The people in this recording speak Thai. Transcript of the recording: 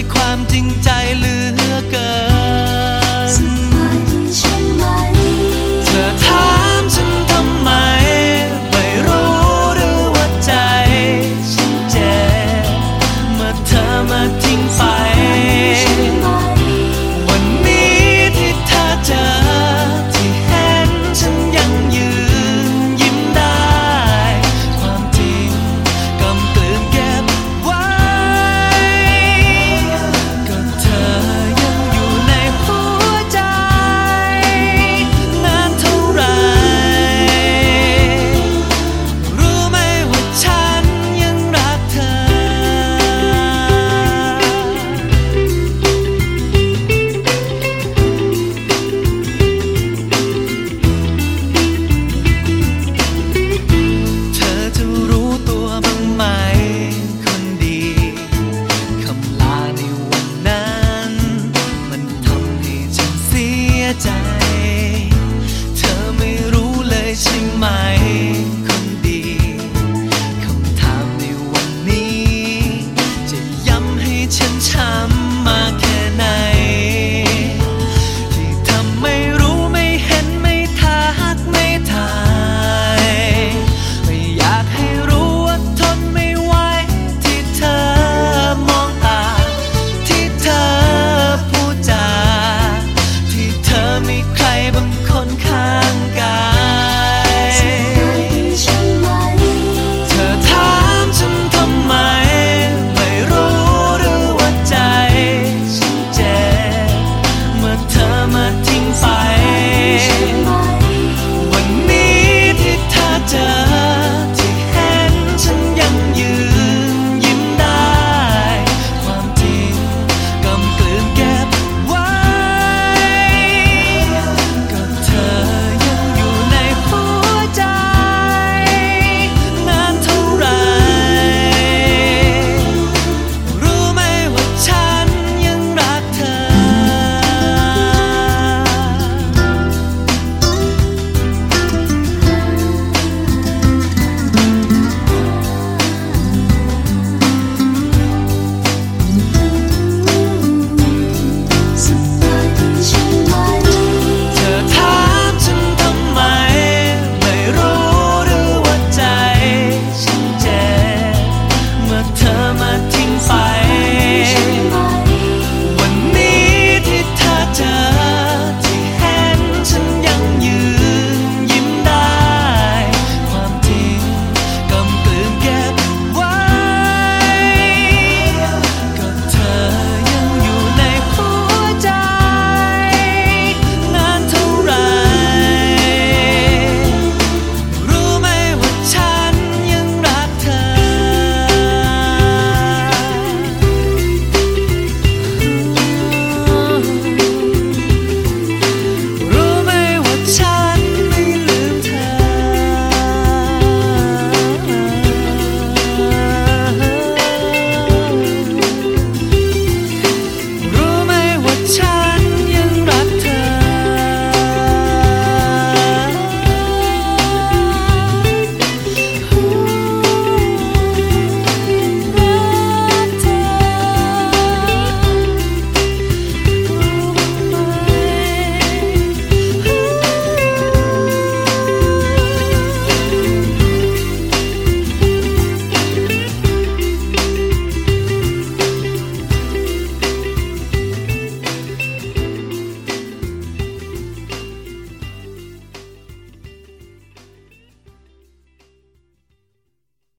ยความจริงใจเหลือเกินเธอ